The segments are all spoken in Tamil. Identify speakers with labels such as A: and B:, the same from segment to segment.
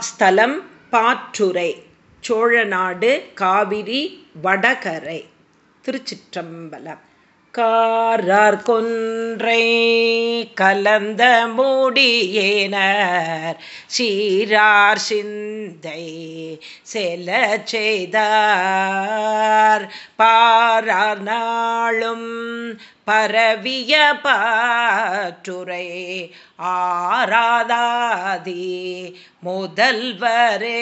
A: ஸ்தலம் பாற்றுரை சோழநாடு காவிரி வடகரை திருச்சிற்றம்பலம். காரார் கொன்றை கலந்த மூடியேனர் சீரார் சிந்தை செல செய்தார். பாரார் நாளும் பரவிய பாற்றுரை ஆராதாதி முதல்வரே.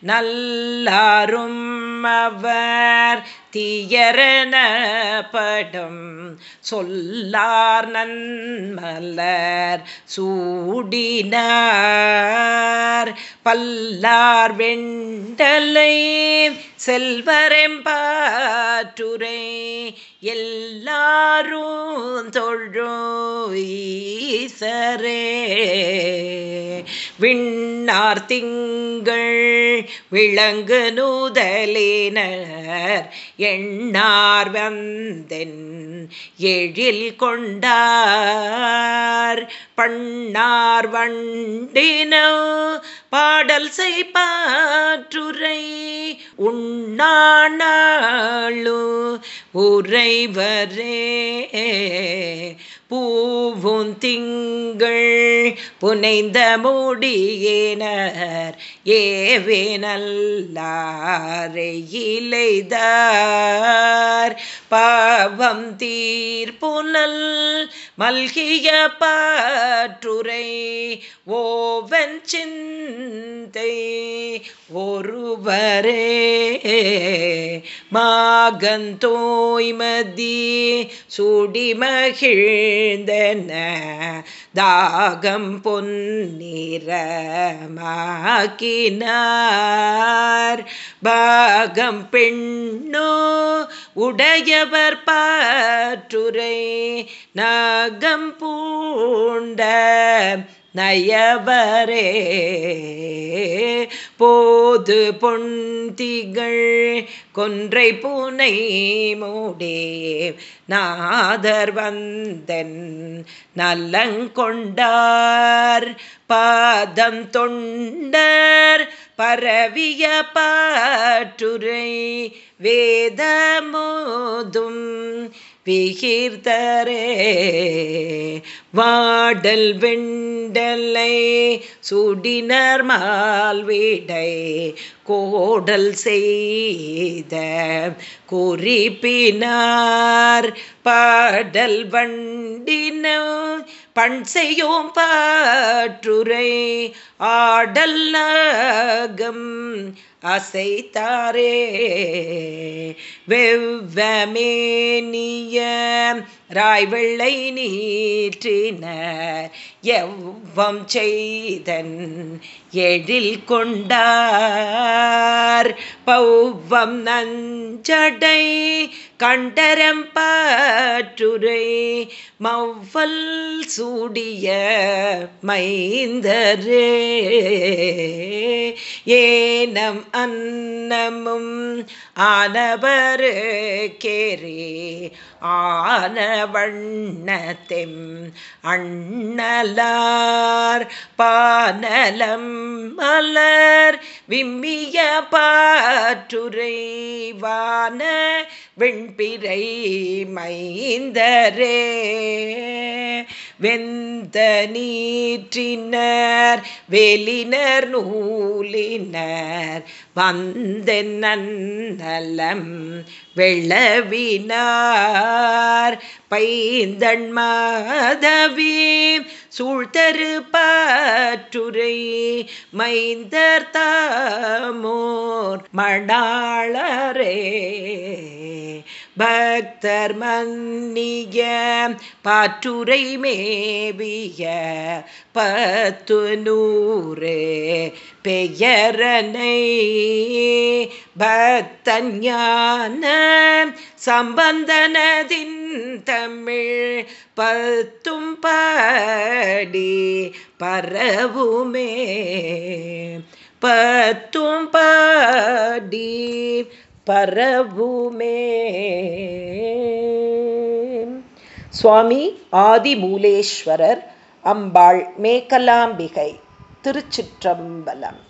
A: நல்லாரும் அவர் தீயரணப்படும். சொல்லார் நன்மலர் சூடினார். பல்லார் வெண்டலை செல்வரெம்பாற்றுரை எல்லாரும் தொழோ ஈசரே. விண்ணார் திங்கள் விளங்கு நூதலினர். எண்ணார் வந்தென் எழில் கொண்டார். பண்ணார் வண்டினோ பாடல் செய்பாற்றுரை உண்ணாணாளு உறைவரே. பூவும் திங்கள் புனைந்த மூடியேனர் ஏவேனல்லாரையிலைதார். பாவம் தீர்ப்புனல் மல்கிய பாற்றுரை ஓவன் சிந்தை ஒருவரே மாகந்தோய்மதி சுடிமகிழ்ந்தன தாகம் பொன்னிறமாக்கினார். பாகம் பெண்ணோ உடையவர் பாற்றுரை நாகம் பூண்ட நயவரே. போது பொந்திகள் கொன்றை பூனை மூடே நாதர் வந்தன் நல்லங்கொண்டார் பாதம் தொண்டர் பரவிய பாற்றுரை வேதமோதும் விகிர்தரே வாடல் வெண் வெண்டலை சுடினர் மால்விடை கோடல் செய்த குறிப்பினார். பாடல் வண்டின பண் செய்யும் பாற்றுரை ஆடல் நாகம் அசைத்தாரே. வெவ்வமேனிய ராய் வெள்ளை நீற்றினர் எவ்வம் செய்தன் எழில் கொண்டார். பௌவம் நஞ்சடை கண்டரம்பாற்றுரை மவ்வல் சூடிய மைந்தரே. ஏனம் அன்னமும் ஆனவர் கேரே ஆன வண்ணத்தெம் அண்ணலார் பானலம் மலர் விம்மிய பாற்றுரைவான வெண்பிறை மைந்தரே. வெந்த நீற்றினர் வெளினர் நூலினர் வந்தென் நலம் வெள்ளவினார் பைந்தன் மாதவி சூழ்த்தரு பற்றுரை மைந்தர் தாமோர் மணாளரே பக்தர் மன்னிய பாற்றுரை மேவிய பத்து நூறு பெயரனை. பக்தன் ஞான சம்பந்தனதின் தமிழ் பத்தும் பாடி பரவுமே. பத்தும் பாடி பரவுமே. சுவாமி ஆதிமூலேஸ்வரர் அம்பாள் மேகலாம்பிகை திருச்சிற்றம்பலம்.